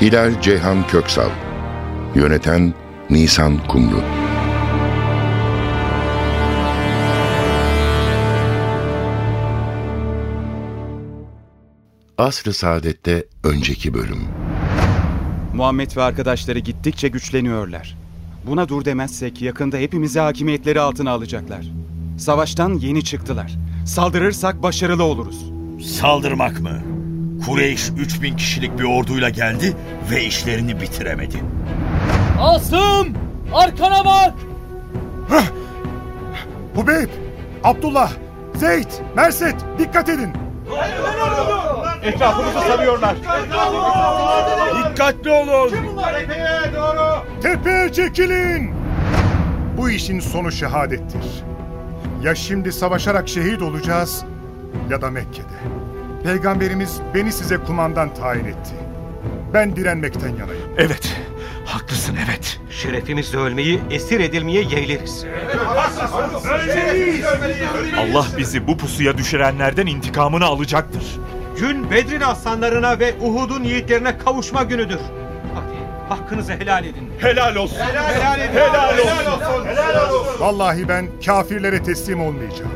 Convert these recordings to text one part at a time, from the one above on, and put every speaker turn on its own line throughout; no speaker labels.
Hilal Ceyhan Köksal Yöneten Nisan Kumru Asr-ı Saadet'te önceki bölüm
Muhammed ve arkadaşları gittikçe güçleniyorlar. Buna dur demezsek yakında hepimizi hakimiyetleri altına alacaklar. Savaştan yeni çıktılar. Saldırırsak başarılı oluruz.
Saldırmak mı? Kureyş 3000 kişilik bir orduyla geldi ve işlerini bitiremedi.
Asım! Arkana bak!
Hubeyb, Abdullah, Zeyd, Merset dikkat edin.
Etrafımızı sarıyorlar.
Dikkatli olun!
Tepeye çekilin. Bu işin sonu şehadettir. Ya şimdi savaşarak şehit olacağız ya da Mekke'de. Peygamberimiz beni size kumandan tayin etti. Ben direnmekten yanayım.
Evet, haklısın evet.
Şerefimizle ölmeyi, esir edilmeye yeğleriz.
Allah bizi bu pusuya düşürenlerden intikamını alacaktır.
Gün Bedir'in aslanlarına ve Uhud'un yiğitlerine kavuşma günüdür. Hadi hakkınızı helal edin.
Helal olsun.
Helal edin.
Helal olsun.
Vallahi ben kafirlere teslim olmayacağım.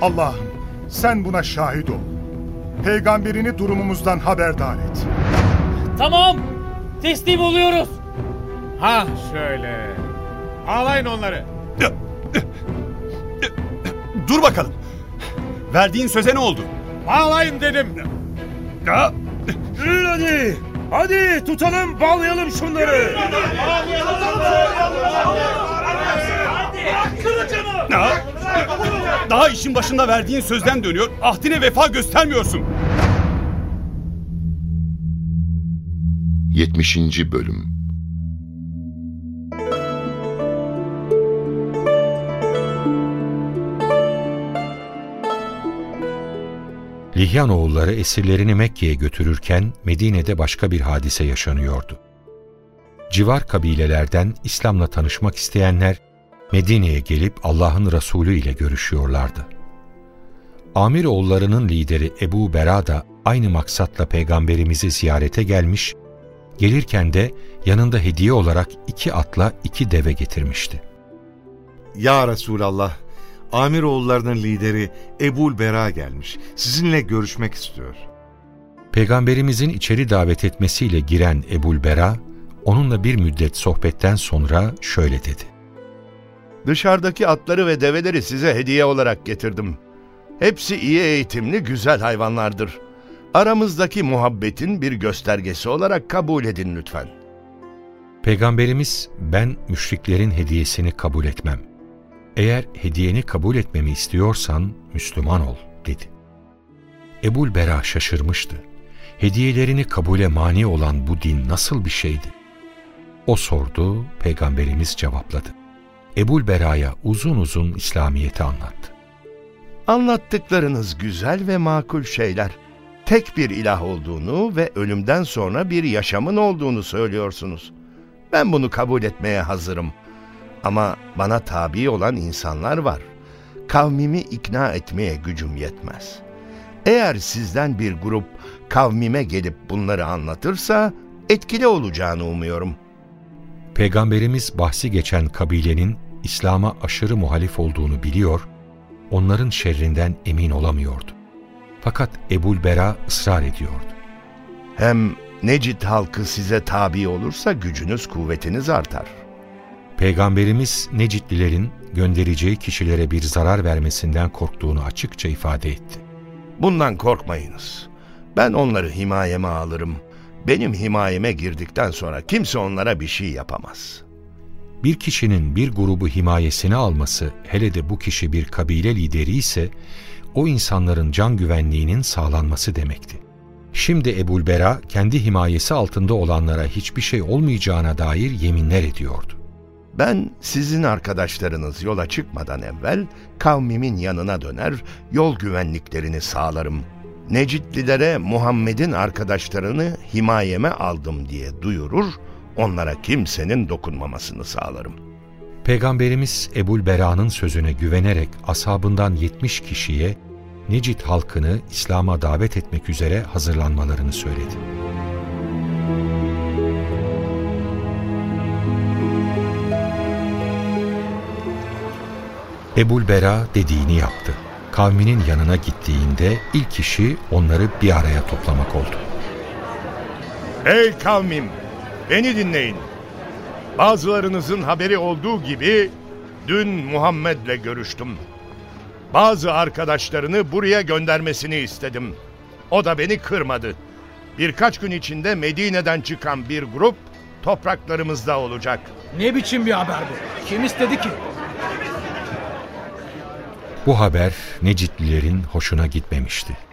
Allah'ım sen buna şahit ol. Peygamberini durumumuzdan haberdar et.
Tamam! Teslim oluyoruz.
Ha şöyle. Ağlayın onları.
Dur bakalım. Verdiğin söze ne oldu?
Bağlayın dedim.
Ya. Hadi. Hadi tutalım bağlayalım şunları. Ya. Daha işin başında verdiğin sözden dönüyor. Ahdine vefa göstermiyorsun.
70. Bölüm
Lihyan oğulları esirlerini Mekke'ye götürürken Medine'de başka bir hadise yaşanıyordu. Civar kabilelerden İslam'la tanışmak isteyenler Medine'ye gelip Allah'ın Resulü ile görüşüyorlardı. Amir oğullarının lideri Ebu Bera da aynı maksatla peygamberimizi ziyarete gelmiş, gelirken de yanında hediye olarak iki atla iki deve getirmişti.
Ya Resulallah, Amiroğullarının lideri Ebul Bera gelmiş. Sizinle görüşmek istiyor.
Peygamberimizin içeri davet etmesiyle giren Ebul Bera, onunla bir müddet sohbetten sonra şöyle dedi.
Dışarıdaki atları ve develeri size hediye olarak getirdim. Hepsi iyi eğitimli güzel hayvanlardır. Aramızdaki muhabbetin bir göstergesi olarak kabul edin lütfen.
Peygamberimiz ben müşriklerin hediyesini kabul etmem. Eğer hediyeni kabul etmemi istiyorsan Müslüman ol dedi. Ebul Bera şaşırmıştı. Hediyelerini kabule mani olan bu din nasıl bir şeydi? O sordu, Peygamberimiz cevapladı. Ebul Bera'ya uzun uzun İslamiyet'i anlattı.
Anlattıklarınız güzel ve makul şeyler. Tek bir ilah olduğunu ve ölümden sonra bir yaşamın olduğunu söylüyorsunuz. Ben bunu kabul etmeye hazırım. Ama bana tabi olan insanlar var. Kavmimi ikna etmeye gücüm yetmez. Eğer sizden bir grup kavmime gelip bunları anlatırsa etkili olacağını umuyorum.
Peygamberimiz bahsi geçen kabilenin İslam'a aşırı muhalif olduğunu biliyor, onların şerrinden emin olamıyordu. Fakat Ebul Bera ısrar ediyordu.
Hem Necid halkı size tabi olursa gücünüz kuvvetiniz artar.
Peygamberimiz Necidlilerin göndereceği kişilere bir zarar vermesinden korktuğunu açıkça ifade etti.
Bundan korkmayınız. Ben onları himayeme alırım. Benim himayeme girdikten sonra kimse onlara bir şey yapamaz.
Bir kişinin bir grubu himayesine alması, hele de bu kişi bir kabile lideri ise, o insanların can güvenliğinin sağlanması demekti. Şimdi Ebulbera kendi himayesi altında olanlara hiçbir şey olmayacağına dair yeminler ediyordu.
Ben sizin arkadaşlarınız yola çıkmadan evvel kavmimin yanına döner, yol güvenliklerini sağlarım. Necitlilere Muhammed'in arkadaşlarını himayeme aldım diye duyurur, onlara kimsenin dokunmamasını sağlarım.
Peygamberimiz Ebulbera'nın sözüne güvenerek ashabından 70 kişiye Necit halkını İslam'a davet etmek üzere hazırlanmalarını söyledi. Ebul Bera dediğini yaptı. Kavminin yanına gittiğinde ilk işi onları bir araya toplamak oldu.
Ey kavmim! Beni dinleyin. Bazılarınızın haberi olduğu gibi dün Muhammed'le görüştüm. Bazı arkadaşlarını buraya göndermesini istedim. O da beni kırmadı. Birkaç gün içinde Medine'den çıkan bir grup topraklarımızda olacak.
Ne biçim bir haber bu? Kim istedi ki?
Bu haber Necitlilerin hoşuna gitmemişti.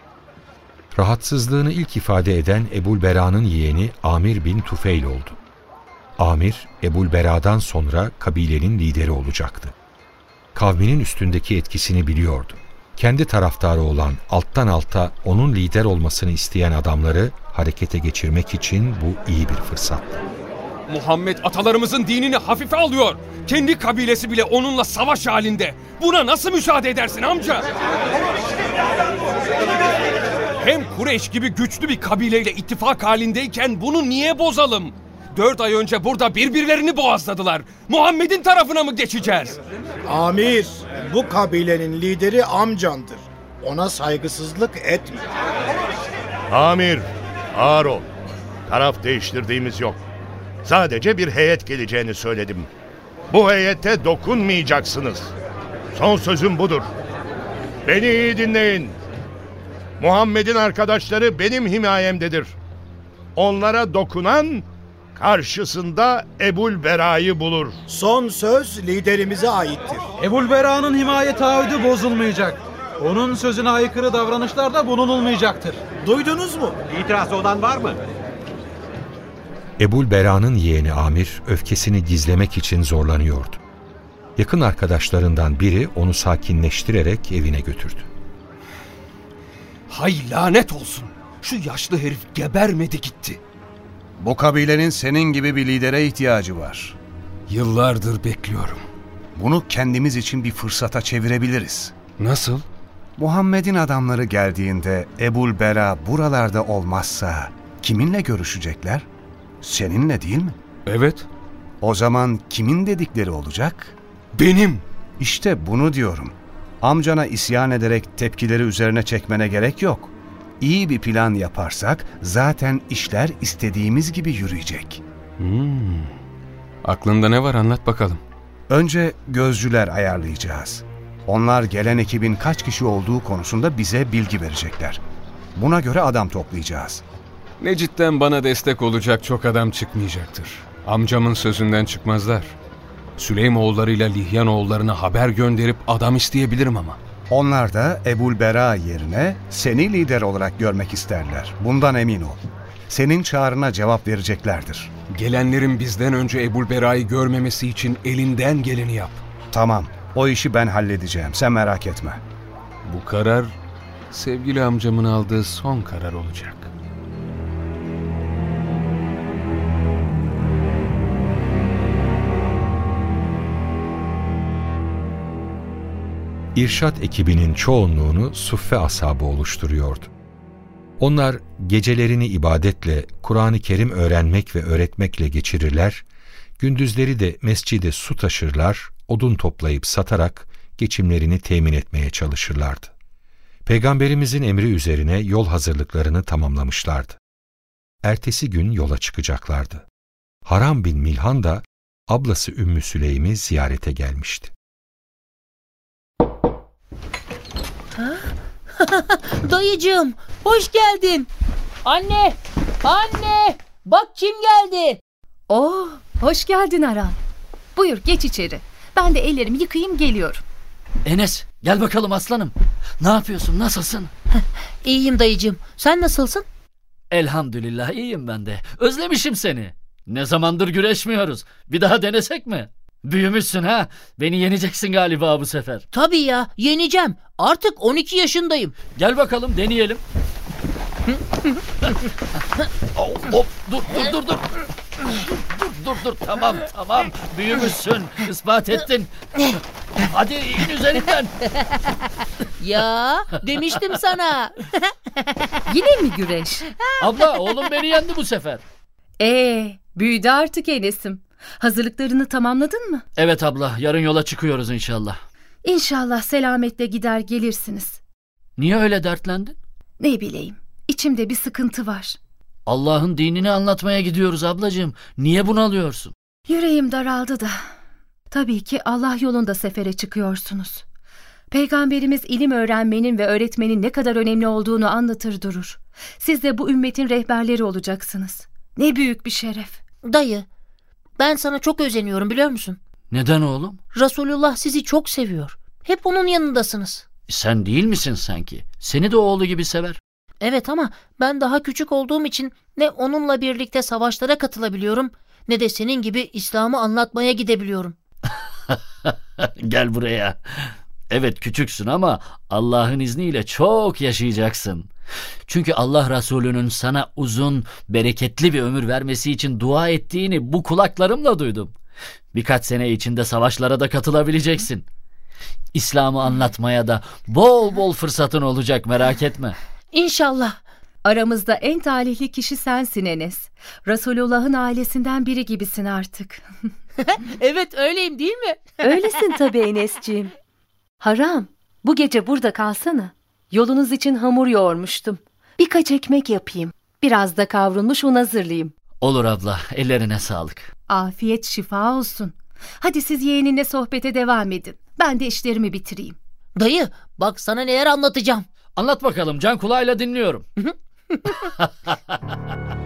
Rahatsızlığını ilk ifade eden Ebul Bera'nın yeğeni Amir bin Tufeil oldu. Amir, Ebul Bera'dan sonra kabilenin lideri olacaktı. Kavminin üstündeki etkisini biliyordu. Kendi taraftarı olan alttan alta onun lider olmasını isteyen adamları harekete geçirmek için bu iyi bir fırsattı.
Muhammed atalarımızın dinini hafife alıyor. Kendi kabilesi bile onunla savaş halinde. Buna nasıl müsaade edersin amca? Hem Kureyş gibi güçlü bir kabileyle ittifak halindeyken bunu niye bozalım? Dört ay önce burada birbirlerini boğazladılar. Muhammed'in tarafına mı geçeceğiz?
Amir, bu kabilenin lideri amcandır. Ona saygısızlık etme.
Amir, ağır ol. Taraf değiştirdiğimiz yok. Sadece bir heyet geleceğini söyledim. Bu heyete dokunmayacaksınız. Son sözüm budur. Beni iyi dinleyin. Muhammed'in arkadaşları benim himayemdedir. Onlara dokunan karşısında Ebul Bera'yı bulur.
Son söz liderimize aittir.
Ebul Bera'nın himaye taahhüdü bozulmayacak. Onun sözüne aykırı davranışlarda bulunulmayacaktır.
Duydunuz mu?
İtirazı olan var mı?
Ebul Bera'nın yeğeni Amir öfkesini gizlemek için zorlanıyordu. Yakın arkadaşlarından biri onu sakinleştirerek evine götürdü.
Hay lanet olsun. Şu yaşlı herif gebermedi gitti.
Bu kabilenin senin gibi bir lidere ihtiyacı var.
Yıllardır bekliyorum.
Bunu kendimiz için bir fırsata çevirebiliriz.
Nasıl?
Muhammed'in adamları geldiğinde Ebul Bera buralarda olmazsa kiminle görüşecekler? Seninle değil mi?
Evet.
O zaman kimin dedikleri olacak?
Benim.
İşte bunu diyorum. Amcana isyan ederek tepkileri üzerine çekmene gerek yok. İyi bir plan yaparsak zaten işler istediğimiz gibi yürüyecek.
Hmm. Aklında ne var anlat bakalım.
Önce gözcüler ayarlayacağız. Onlar gelen ekibin kaç kişi olduğu konusunda bize bilgi verecekler. Buna göre adam toplayacağız.
Necit'ten bana destek olacak çok adam çıkmayacaktır. Amcamın sözünden çıkmazlar. Süleymoğullarıyla Lihyanoğullarına haber gönderip adam isteyebilirim ama.
Onlar da Ebul Bera yerine seni lider olarak görmek isterler. Bundan emin ol. Senin çağrına cevap vereceklerdir.
Gelenlerin bizden önce Ebul Bera'yı görmemesi için elinden geleni yap.
Tamam, o işi ben halledeceğim. Sen merak etme.
Bu karar sevgili amcamın aldığı son karar olacak.
İrşat ekibinin çoğunluğunu suffe ashabı oluşturuyordu. Onlar gecelerini ibadetle, Kur'an-ı Kerim öğrenmek ve öğretmekle geçirirler, gündüzleri de mescide su taşırlar, odun toplayıp satarak geçimlerini temin etmeye çalışırlardı. Peygamberimizin emri üzerine yol hazırlıklarını tamamlamışlardı. Ertesi gün yola çıkacaklardı. Haram bin Milhan da ablası Ümmü Süleym'i ziyarete gelmişti.
Dayıcığım, hoş geldin.
Anne, anne, bak kim geldi.
Oh, hoş geldin Aran. Buyur geç içeri. Ben de ellerimi yıkayayım geliyorum.
Enes, gel bakalım aslanım. Ne yapıyorsun, nasılsın?
İyiyim dayıcığım. Sen nasılsın?
Elhamdülillah iyiyim ben de. Özlemişim seni. Ne zamandır güreşmiyoruz. Bir daha denesek mi? Büyümüşsün ha. Beni yeneceksin galiba bu sefer.
Tabii ya yeneceğim. Artık 12 yaşındayım.
Gel bakalım deneyelim. hop, hop, dur dur dur dur. Dur dur dur tamam tamam büyümüşsün ispat ettin. Hadi in üzerinden.
Ya demiştim sana.
Yine mi güreş?
Abla oğlum beni yendi bu sefer.
Ee, büyüdü artık Enes'im. Hazırlıklarını tamamladın mı?
Evet abla yarın yola çıkıyoruz inşallah.
İnşallah selametle gider gelirsiniz.
Niye öyle dertlendin?
Ne bileyim, içimde bir sıkıntı var.
Allah'ın dinini anlatmaya gidiyoruz ablacığım. Niye bunalıyorsun?
Yüreğim daraldı da. Tabii ki Allah yolunda sefere çıkıyorsunuz. Peygamberimiz ilim öğrenmenin ve öğretmenin ne kadar önemli olduğunu anlatır durur. Siz de bu ümmetin rehberleri olacaksınız. Ne büyük bir şeref.
Dayı ben sana çok özeniyorum biliyor musun?
Neden oğlum?
Resulullah sizi çok seviyor. Hep onun yanındasınız.
Sen değil misin sanki? Seni de oğlu gibi sever.
Evet ama ben daha küçük olduğum için ne onunla birlikte savaşlara katılabiliyorum ne de senin gibi İslam'ı anlatmaya gidebiliyorum.
Gel buraya. Evet küçüksün ama Allah'ın izniyle çok yaşayacaksın. Çünkü Allah Resulü'nün sana uzun, bereketli bir ömür vermesi için dua ettiğini bu kulaklarımla duydum. Birkaç sene içinde savaşlara da katılabileceksin. İslam'ı anlatmaya da bol bol fırsatın olacak merak etme.
İnşallah.
Aramızda en talihli kişi sensin Enes. Resulullah'ın ailesinden biri gibisin artık.
evet öyleyim değil mi?
Öylesin tabii Enes'ciğim. Haram, bu gece burada kalsana. Yolunuz için hamur yoğurmuştum. Birkaç ekmek yapayım. Biraz da kavrulmuş un hazırlayayım.
Olur abla, ellerine sağlık.
Afiyet şifa olsun. Hadi siz yeğeninle sohbete devam edin. Ben de işlerimi bitireyim.
Dayı, bak sana neler anlatacağım.
Anlat bakalım, can kulağıyla dinliyorum.